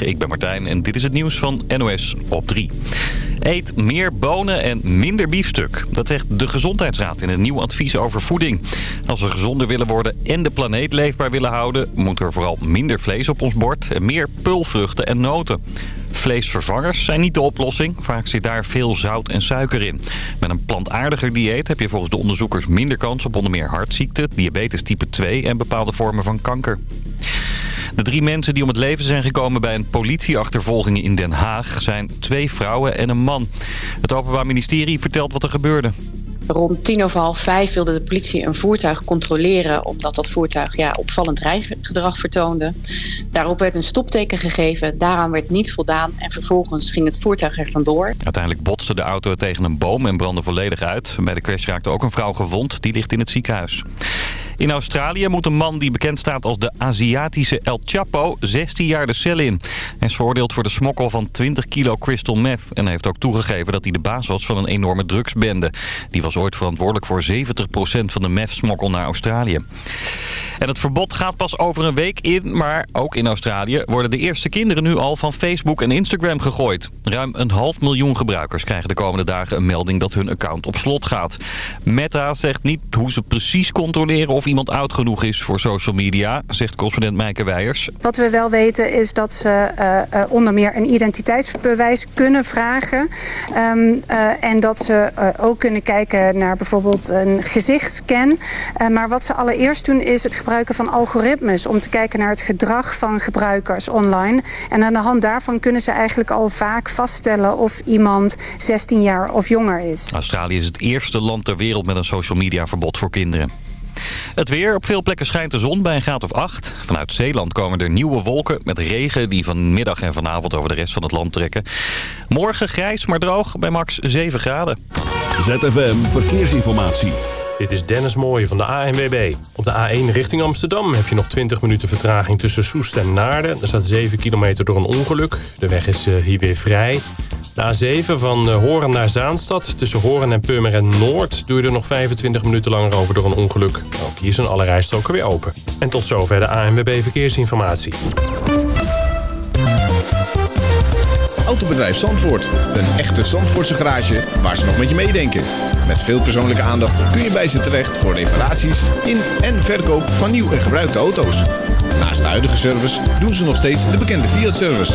Ik ben Martijn en dit is het nieuws van NOS op 3. Eet meer bonen en minder biefstuk. Dat zegt de Gezondheidsraad in een nieuw advies over voeding. Als we gezonder willen worden en de planeet leefbaar willen houden... moet er vooral minder vlees op ons bord en meer pulvruchten en noten. Vleesvervangers zijn niet de oplossing. Vaak zit daar veel zout en suiker in. Met een plantaardiger dieet heb je volgens de onderzoekers minder kans op onder meer hartziekte, diabetes type 2 en bepaalde vormen van kanker. De drie mensen die om het leven zijn gekomen bij een politieachtervolging in Den Haag zijn twee vrouwen en een man. Het Openbaar Ministerie vertelt wat er gebeurde. Rond tien over half vijf wilde de politie een voertuig controleren... omdat dat voertuig ja, opvallend rijgedrag vertoonde. Daarop werd een stopteken gegeven, daaraan werd niet voldaan... en vervolgens ging het voertuig er vandoor. Uiteindelijk botste de auto tegen een boom en brandde volledig uit. Bij de crash raakte ook een vrouw gewond, die ligt in het ziekenhuis. In Australië moet een man die bekend staat als de Aziatische El Chapo 16 jaar de cel in. Hij is veroordeeld voor de smokkel van 20 kilo crystal meth. En heeft ook toegegeven dat hij de baas was van een enorme drugsbende. Die was ooit verantwoordelijk voor 70% van de meth-smokkel naar Australië. En het verbod gaat pas over een week in, maar ook in Australië worden de eerste kinderen nu al van Facebook en Instagram gegooid. Ruim een half miljoen gebruikers krijgen de komende dagen een melding dat hun account op slot gaat. Meta zegt niet hoe ze precies controleren of iemand oud genoeg is voor social media, zegt correspondent Mijke Weijers. Wat we wel weten is dat ze uh, uh, onder meer een identiteitsbewijs kunnen vragen. Um, uh, en dat ze ook kunnen kijken naar bijvoorbeeld een gezichtsscan. maar wat ze allereerst doen is het gebruiken van algoritmes... om te kijken naar het gedrag van gebruikers online. En aan de hand daarvan kunnen ze eigenlijk al vaak vaststellen... of iemand 16 jaar of jonger is. Australië is het eerste land ter wereld met een social media verbod voor kinderen. Het weer. Op veel plekken schijnt de zon bij een graad of 8. Vanuit Zeeland komen er nieuwe wolken met regen die vanmiddag en vanavond over de rest van het land trekken. Morgen grijs maar droog bij max 7 graden. ZFM Verkeersinformatie. Dit is Dennis Mooij van de ANWB. Op de A1 richting Amsterdam heb je nog 20 minuten vertraging tussen Soest en Naarden. Er staat 7 kilometer door een ongeluk. De weg is hier weer vrij. De A7 van Horen naar Zaanstad. Tussen Horen en Purmerend Noord er nog 25 minuten langer over door een ongeluk. Ook hier zijn alle rijstroken weer open. En tot zover de ANWB Verkeersinformatie. Autobedrijf Zandvoort. Een echte Zandvoortse garage waar ze nog met je meedenken. Met veel persoonlijke aandacht kun je bij ze terecht voor reparaties in en verkoop van nieuw en gebruikte auto's. Naast de huidige service doen ze nog steeds de bekende Fiat-service.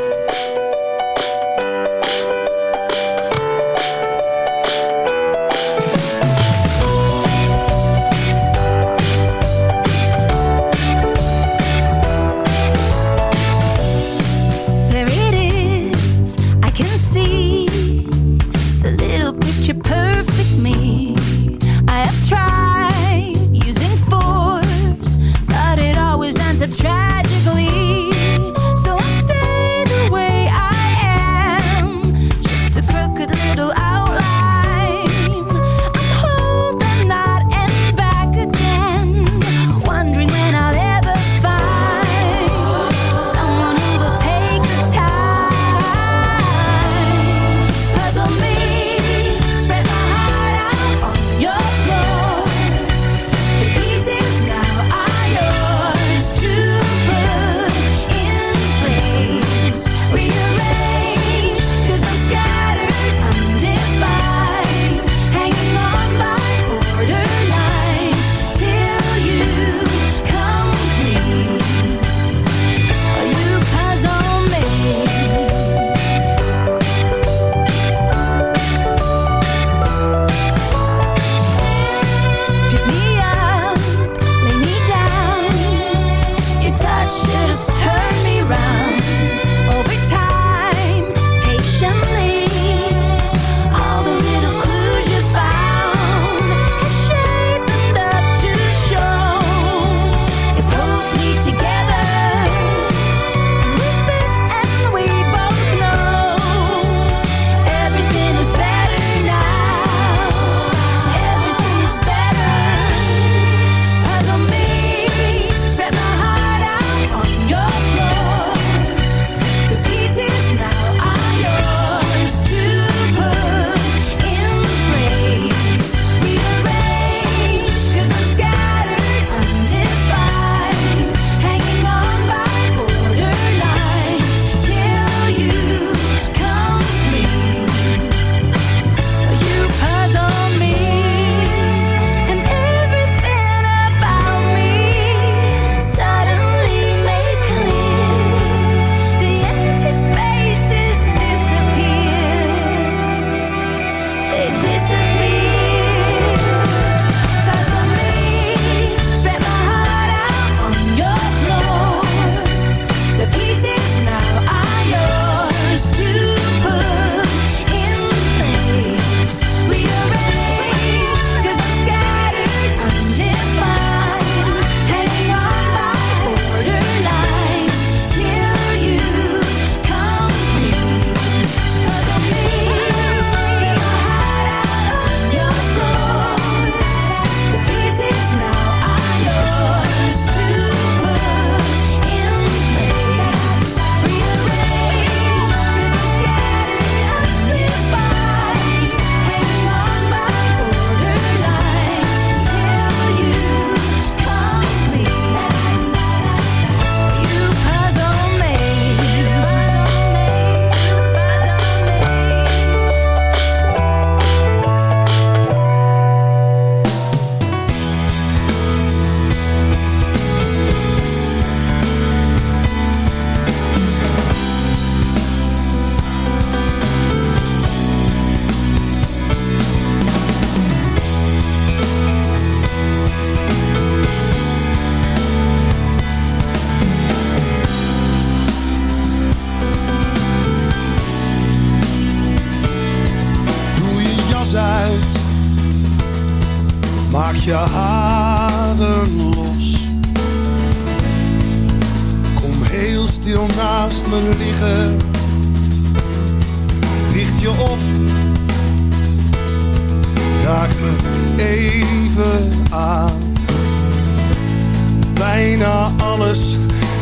Bijna alles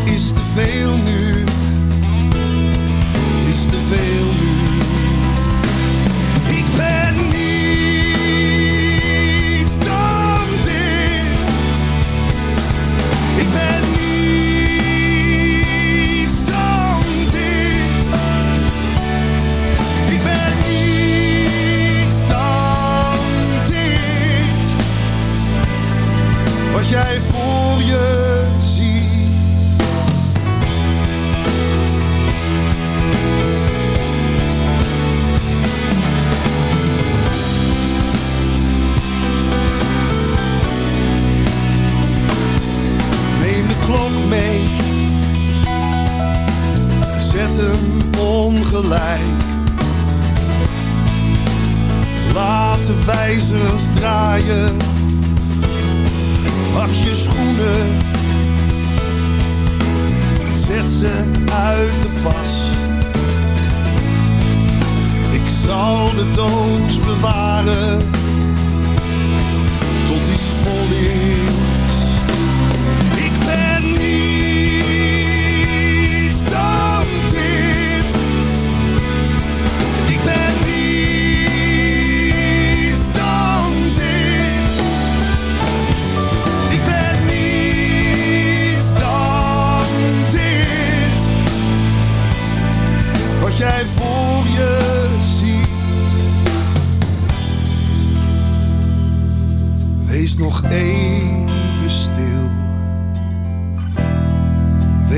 is te veel nu, is te veel.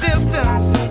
Distance.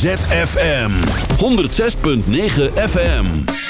ZFM 106.9 FM.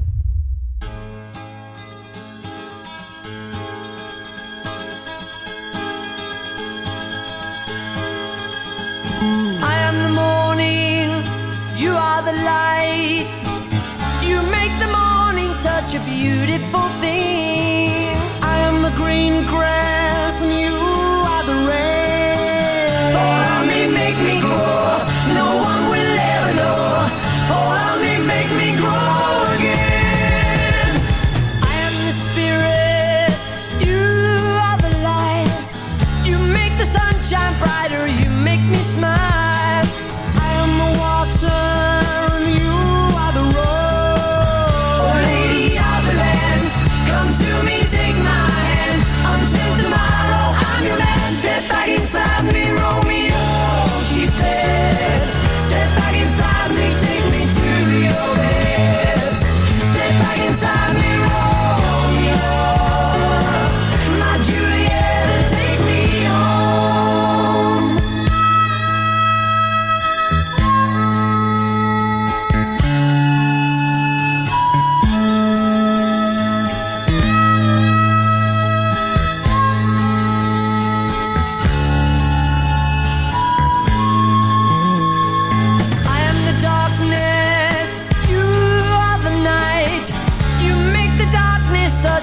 thing.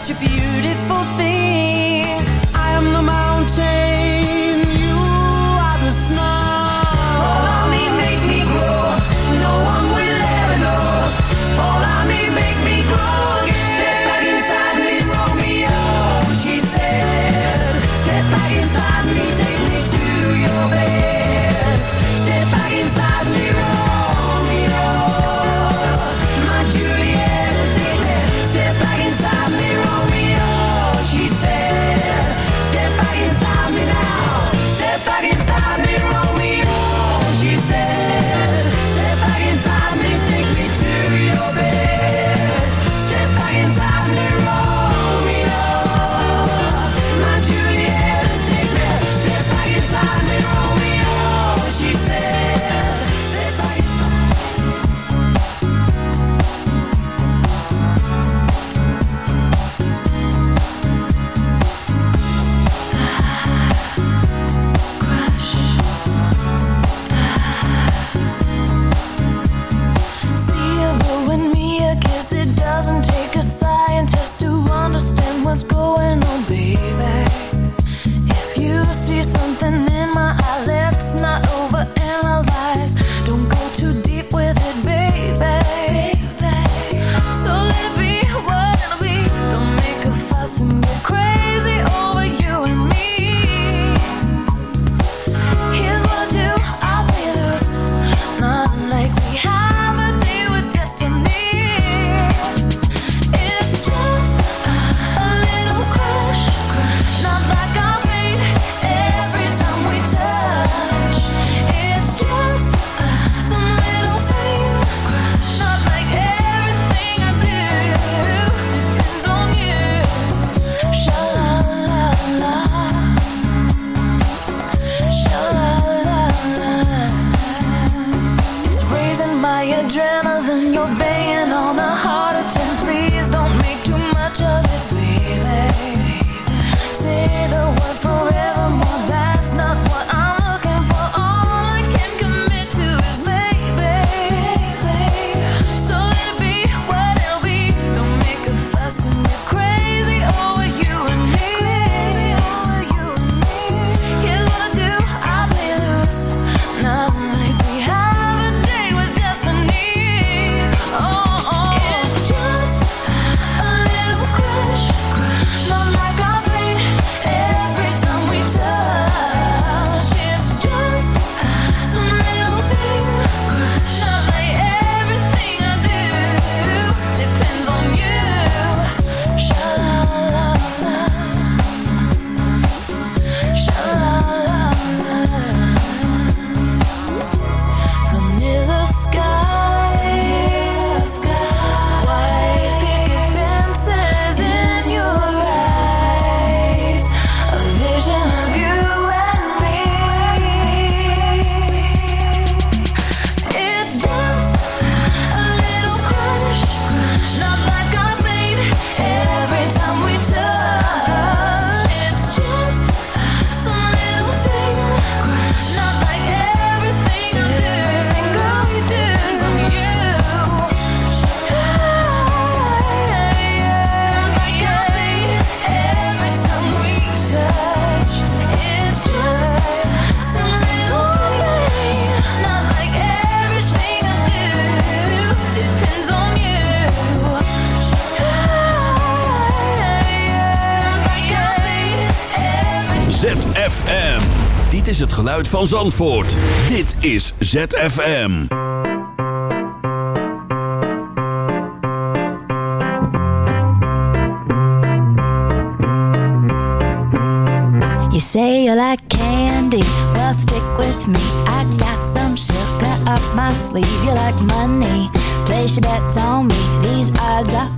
such a beautiful thing. Geluid van Zandvoort. Dit is ZFM. You say you like candy, well stick with me. I got some sugar up my sleeve. You like money, place your bets on me. These odds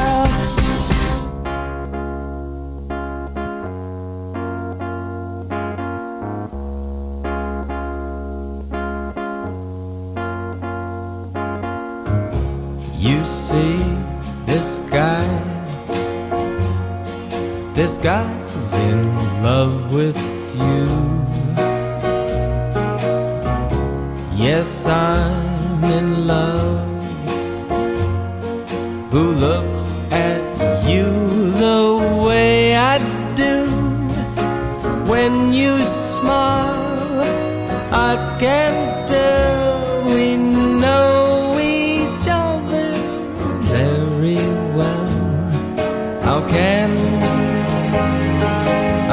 Guy's in love with you. Yes, I'm in love. Who looks at you the way I do? When you smile, I can tell we know each other very well. How can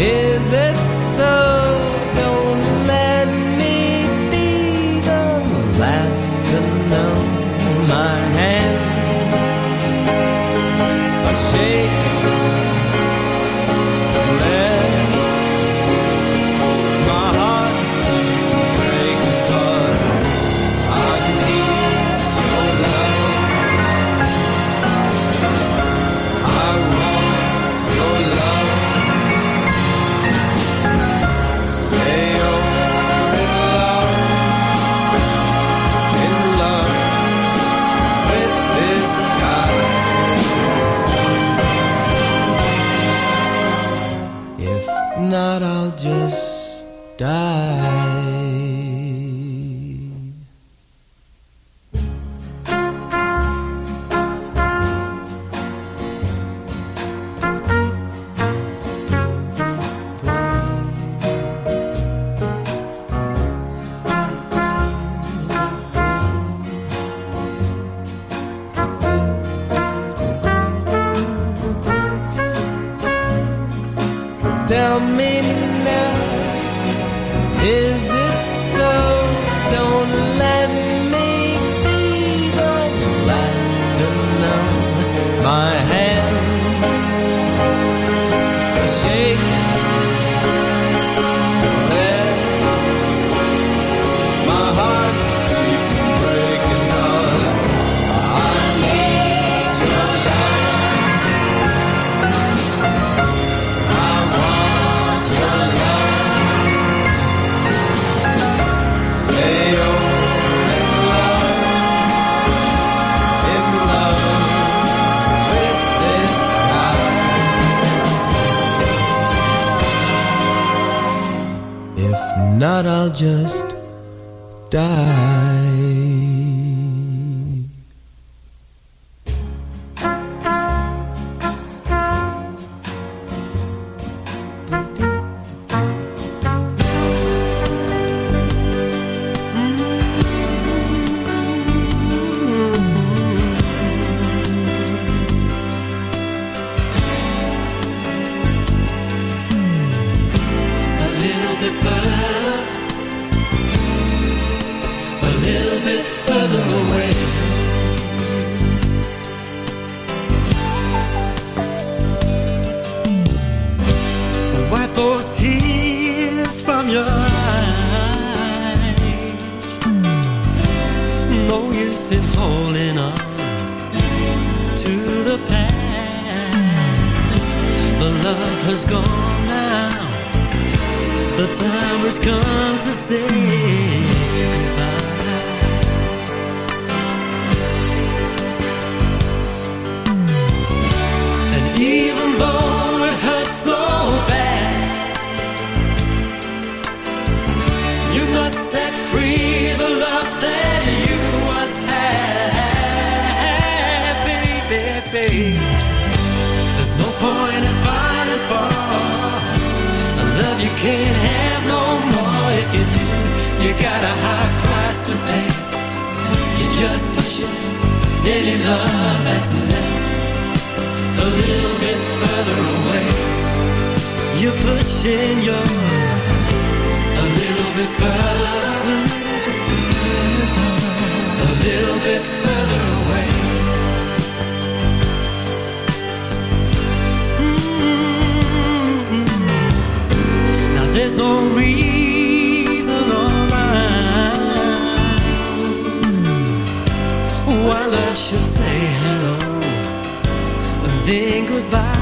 Is it Tell me now, is it? not, I'll just die. you got a high price to pay. You just push it, any love that's left a little bit further away. You're pushing your love a little bit further, a little bit further away. Mm -hmm. Now there's no reason I should say hello and then goodbye.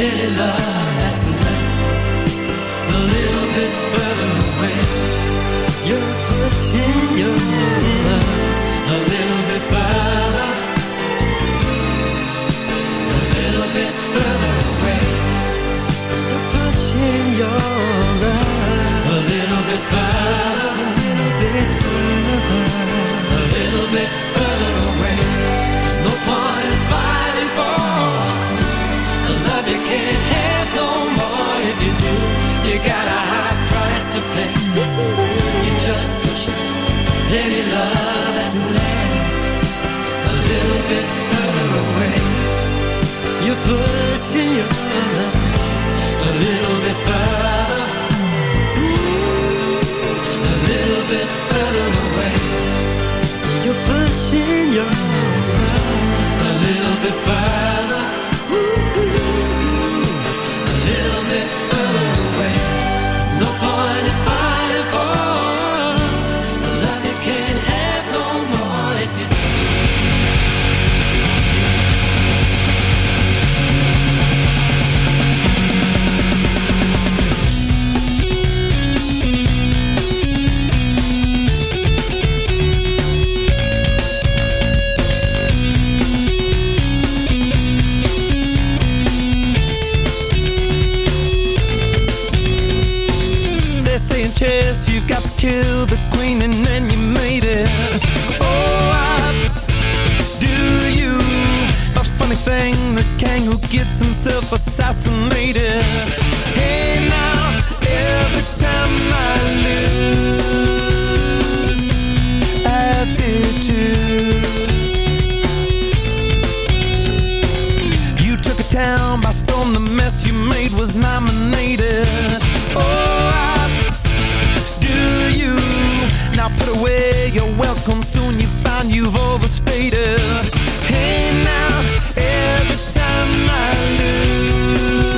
Any love town. By storm The mess you made was nominated. Oh, I do you. Now put away your welcome. Soon you find you've overstated. Hey now, every time I lose.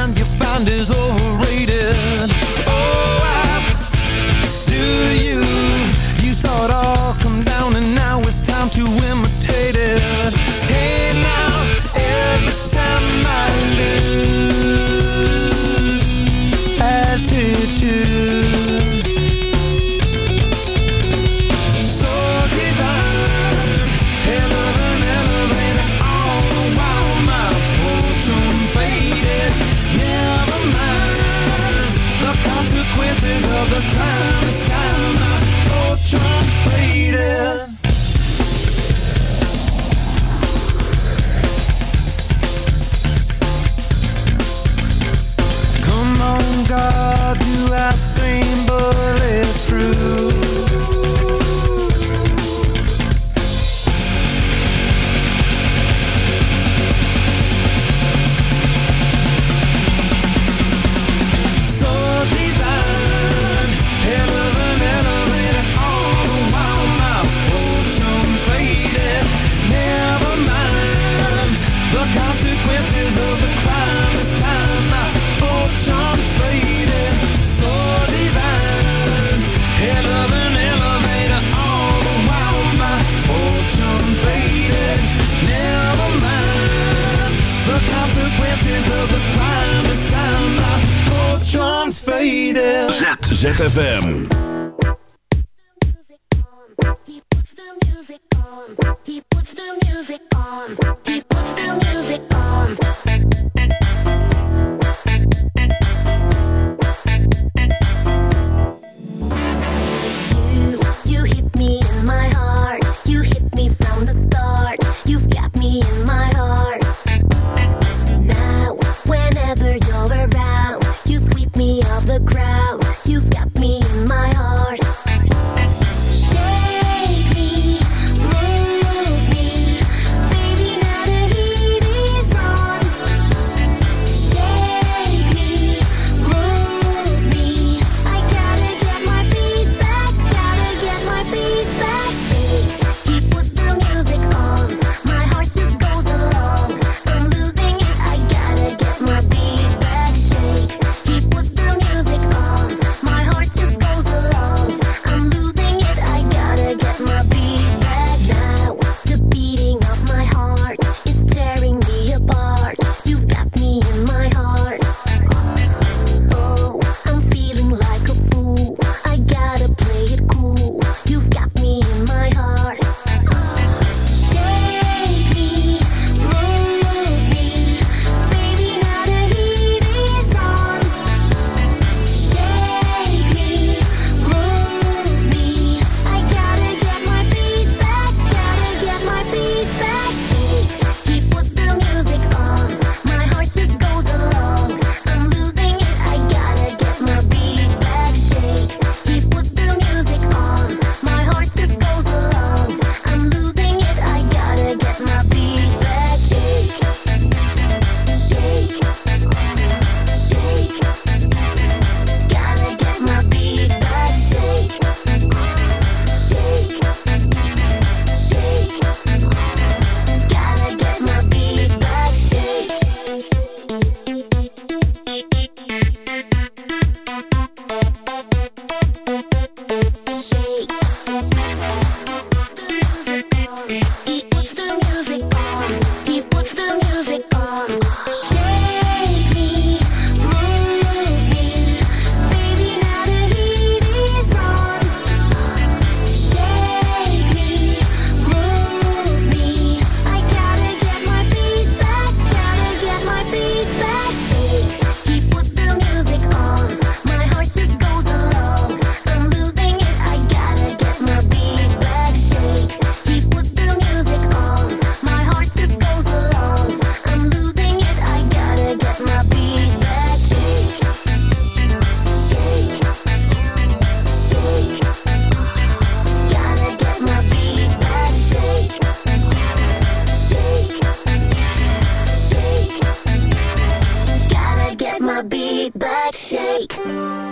い。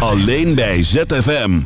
Alleen bij ZFM.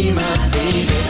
Be my baby.